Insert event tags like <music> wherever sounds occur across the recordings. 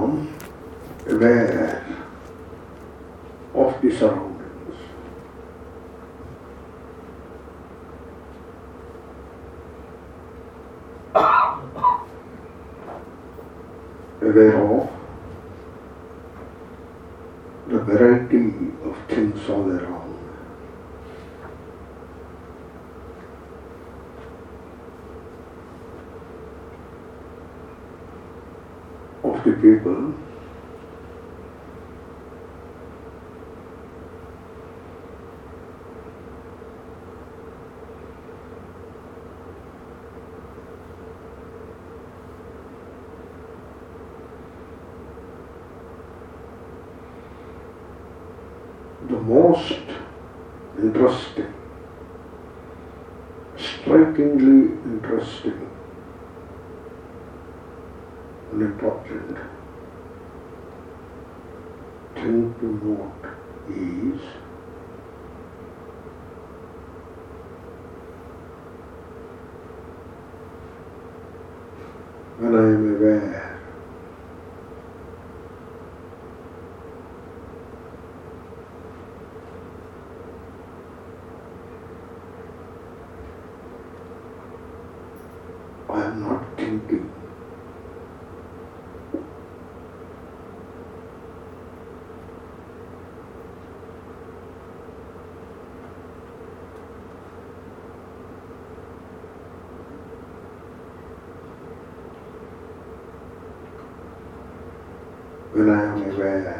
become aware of the surroundings. Aware of the variety of things all around. Of the people. The most interesting, strikingly interesting and important thing to note is when I am aware I am not thinking. When I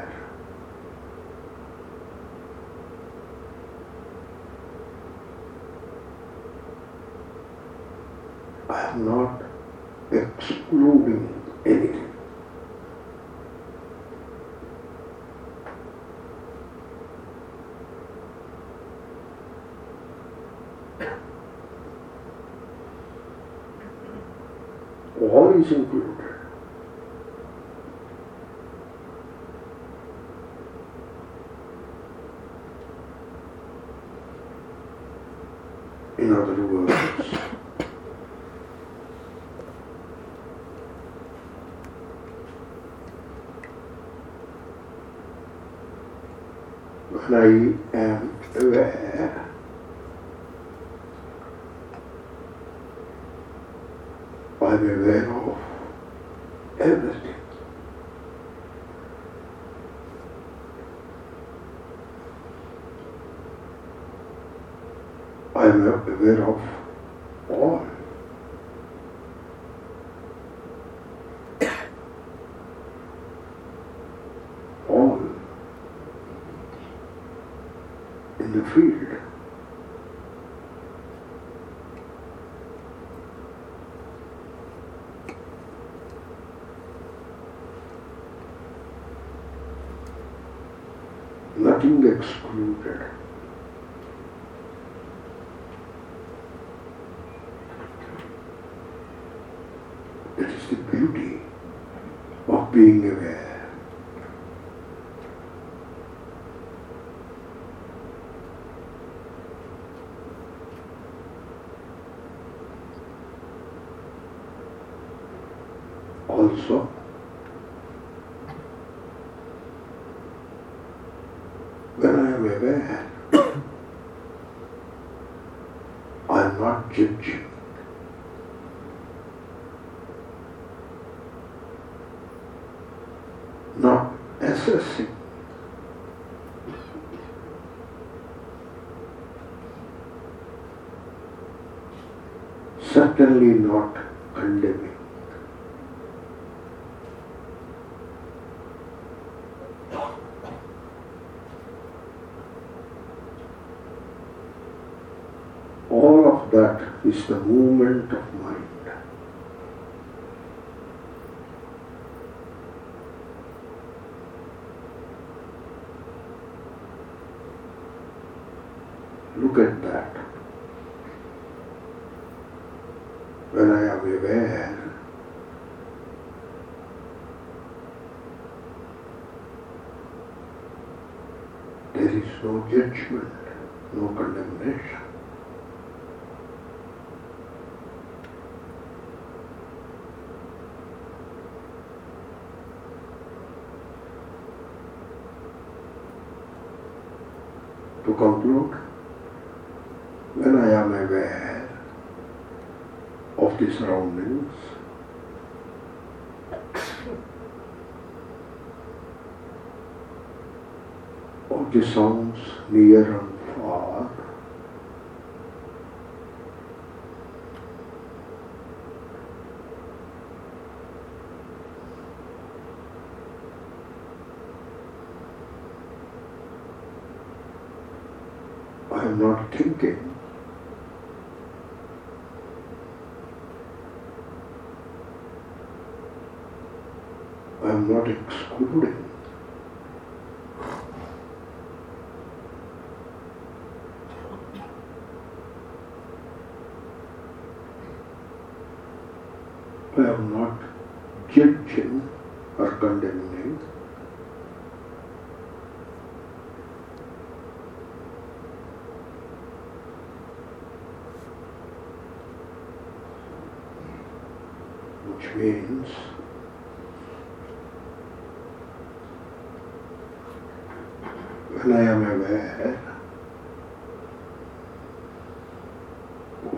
In other words, I am aware I'm aware of everything. Nothing excluded. It is the beauty of being aware. Also, when I am aware, I am not judging. Not assessing. Certainly not condemning. All of that is the movement of mind. Look at that. punishment, no condemnation. To conclude, when I am aware of the surroundings, the sounds near and far, I am not thinking. I am not excluding. I am not judging or condemning. Which means when I am aware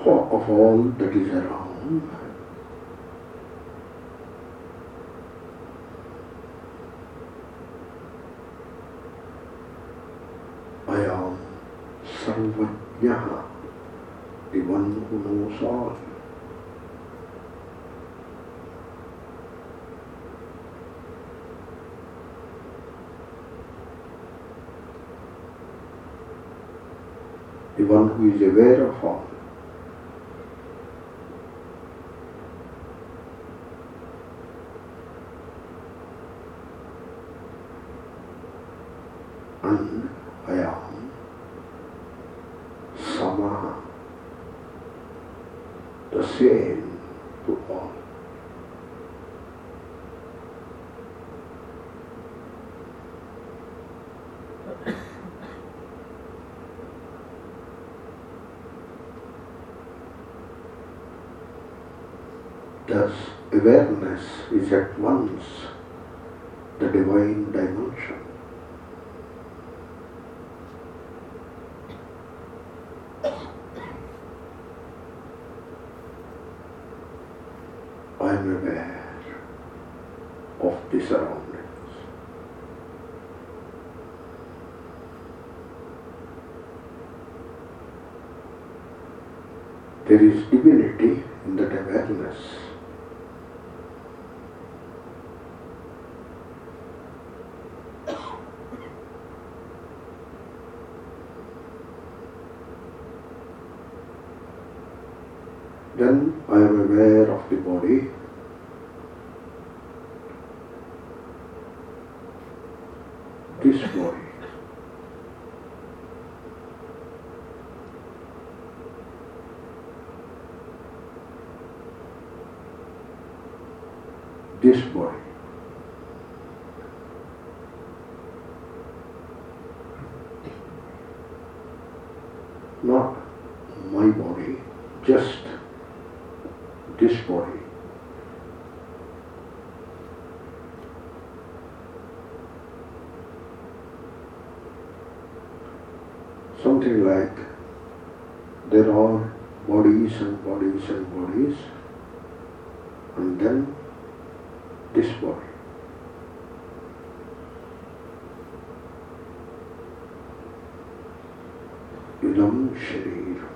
of all that is around, I am Sarvajna, the one The one who is aware of all. And I am Sama, the same to all. Thus, awareness is at once the divine dimension I am aware of the surroundings. There is divinity in that awareness. Then I am aware of the body. This body. This body. Not my body, just body. Something like there are bodies and bodies and bodies, and then this body. Idam Sharir.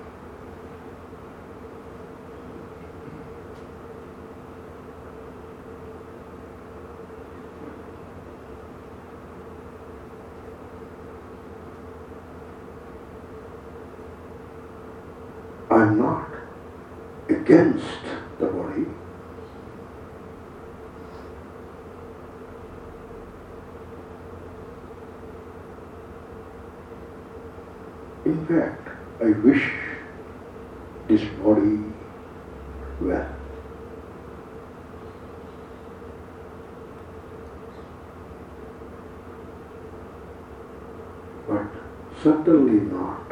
I'm not against the body. In fact, I wish this body well. But certainly not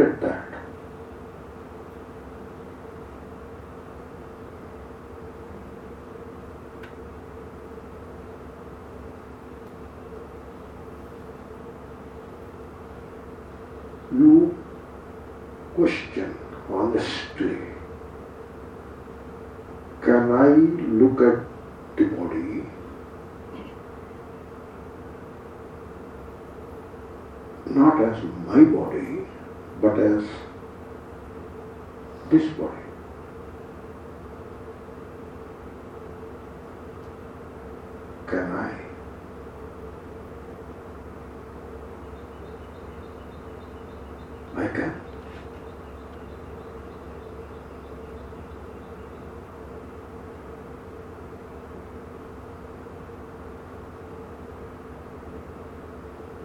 get that. You question honestly can I look at the body? Not as my body but as this body? Can I? I can.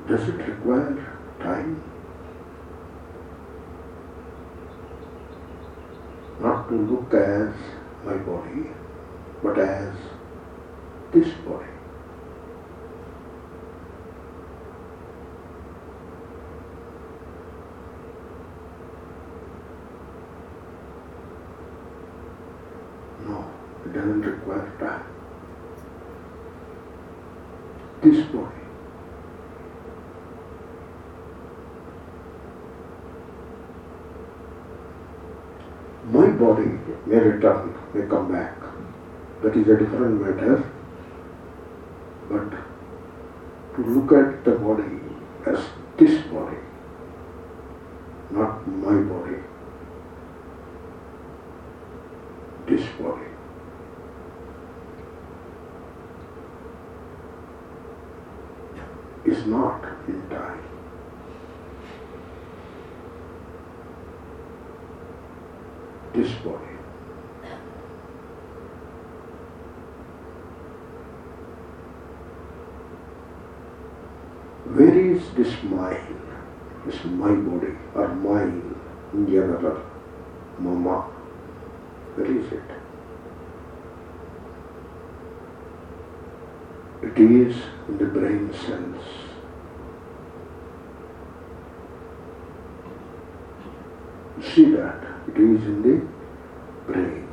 Does it require time? Not to look as my body, but as this body. No, it doesn't require time. This body. My body may return, may come back. That is a different matter. But to look at the body as this body, not my body, this body. Is not in time. This body. Where is this mind? Body or mine in general? Mama. Where is it? It is in the brain cells. See that? It is in the brain.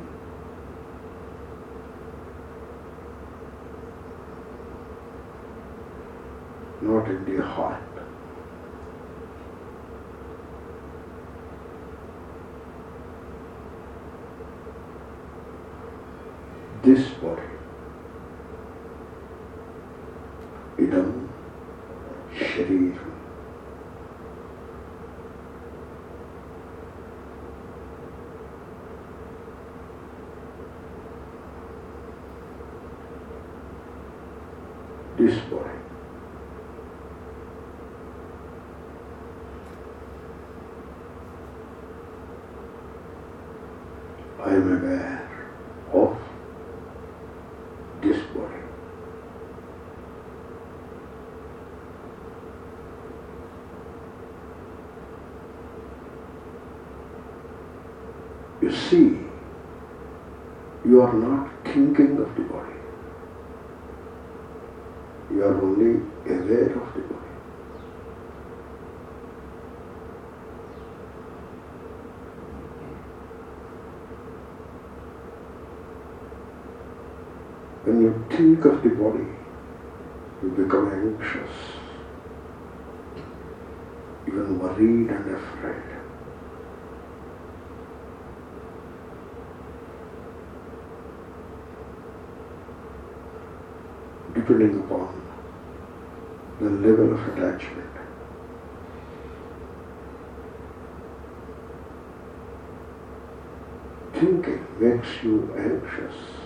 Not in the heart. this body. Idam Shariram. This body. I am a. You see, you are not thinking of the body. You are only aware of the body. When you think of the body, you become anxious, even worried and afraid. Depending upon the level of attachment. Thinking makes you anxious.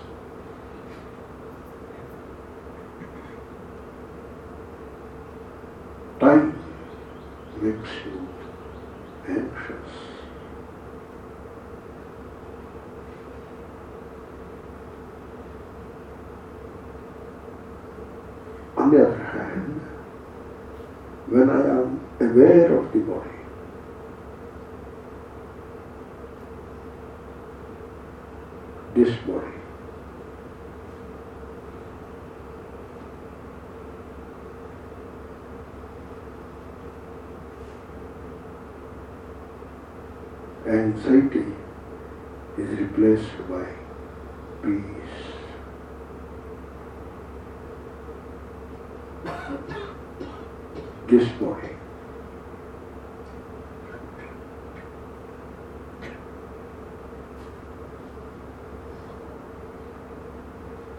anxiety is replaced by peace. This boy.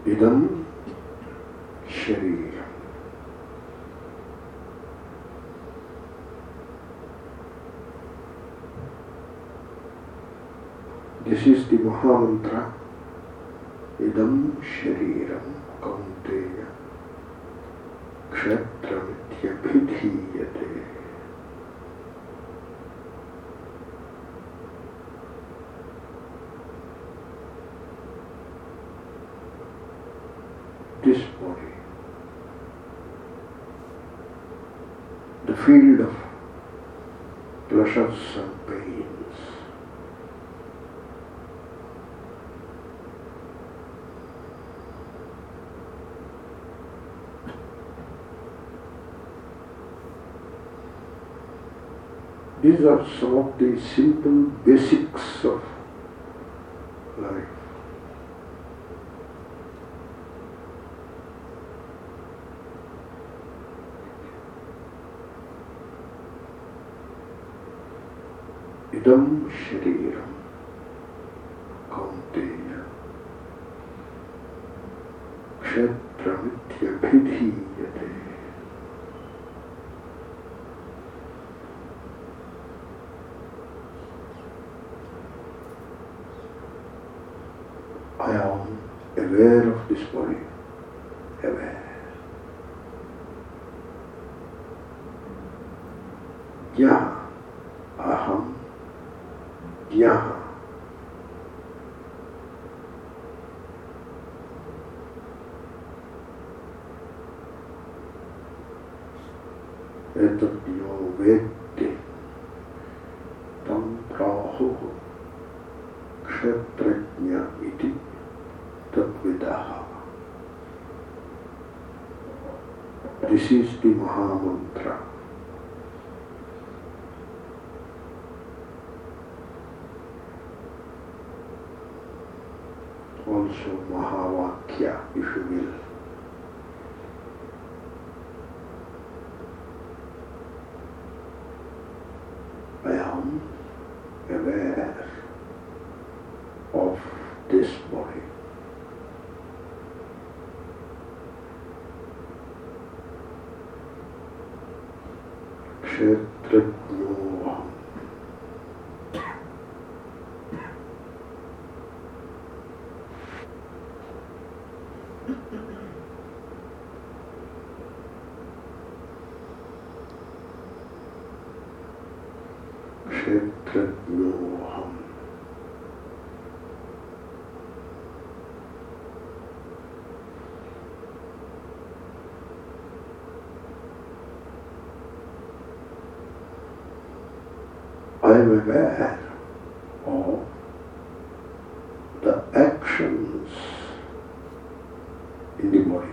idam is the Mahamantra. Idam Shariram Kaunteya Kshetramithyabhidhiyate. This body, the field of pleasures and pains, These are some of the simple basics of life. idam sharira aware of this body, true I am aware of the actions in the body.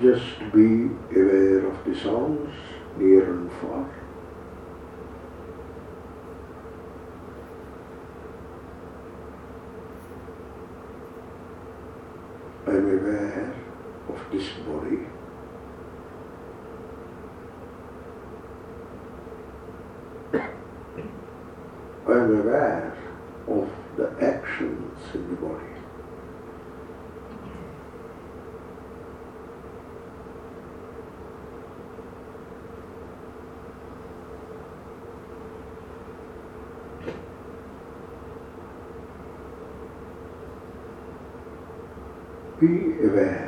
Just be aware of the sounds near and far. I am aware of this body. I am aware of the actions in the body. Be aware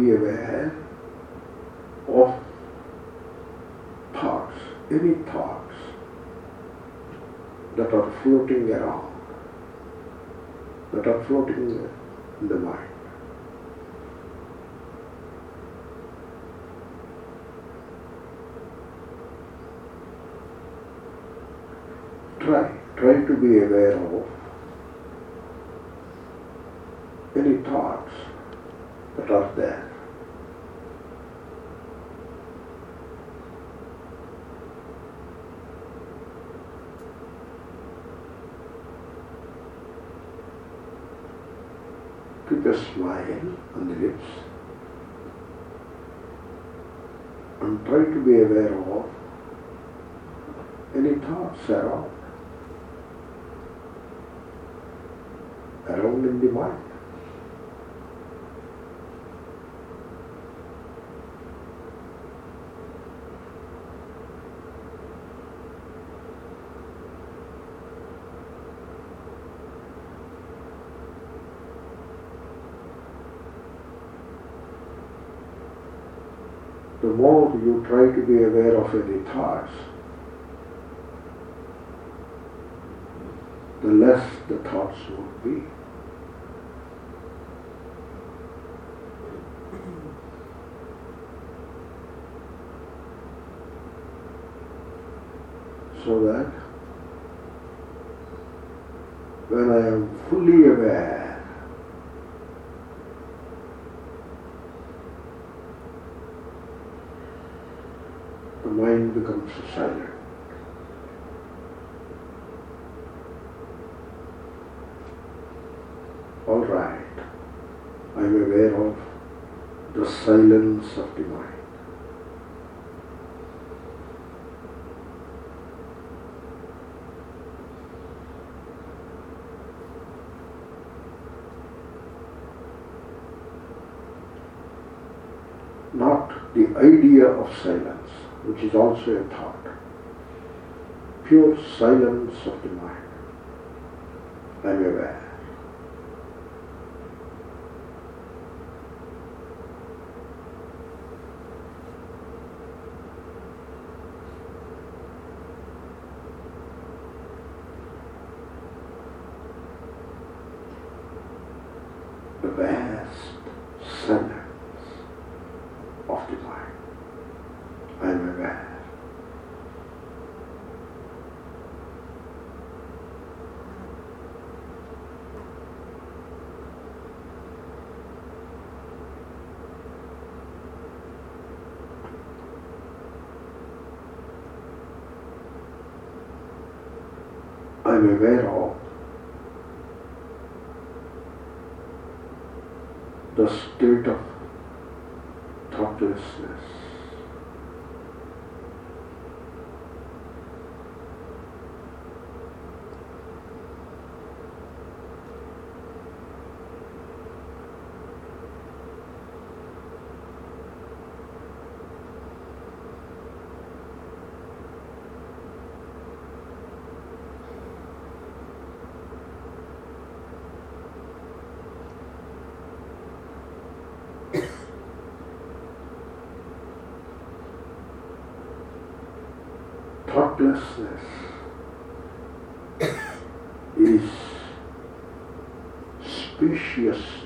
be aware of thoughts, any thoughts that are floating around, that are floating in the mind. Try, try to be aware of any thoughts that are there. A smile on the lips. And try to be aware of any thoughts around, around in the mind. The more you try to be aware of any thoughts, the less the thoughts would be. So that when I am fully aware, the mind becomes silent. All right, I am aware of the silence of the mind. Not the idea of silence, which is also a thought. Pure silence of the mind. I am aware. the vast silence of the mind. I am aware. Aware of the state of thoughtlessness. Thoughtlessness <coughs> is spaciousness.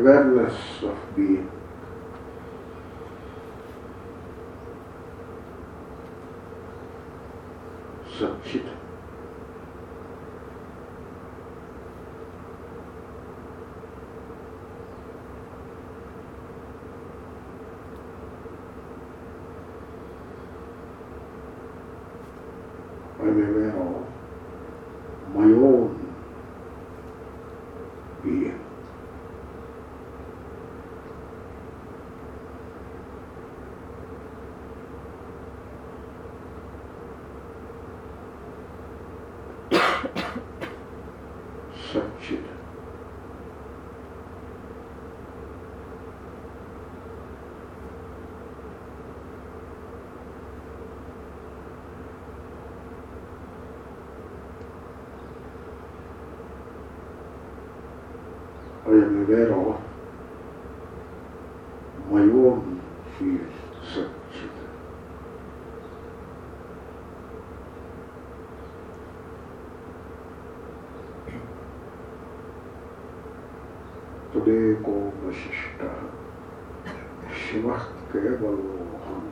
awareness of being. Satchit. I'm aware of my own веру в моем сердце. Today, go, my sister. Shivakya Balohan.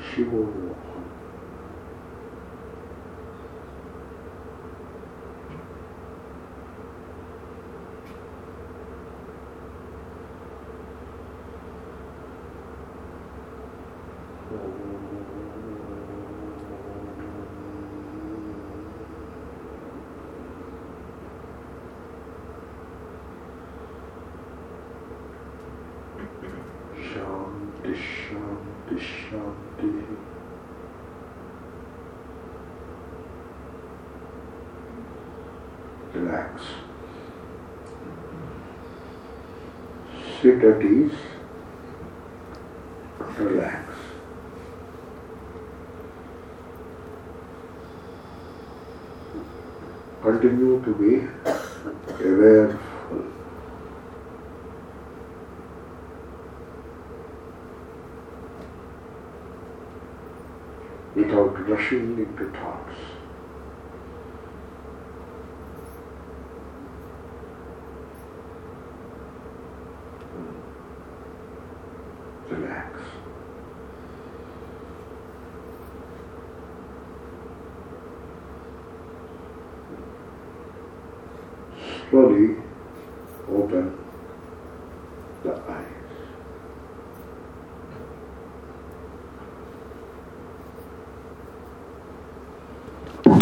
Shivohan. Sit at ease. Relax. Continue to be awareful. without rushing into thoughts.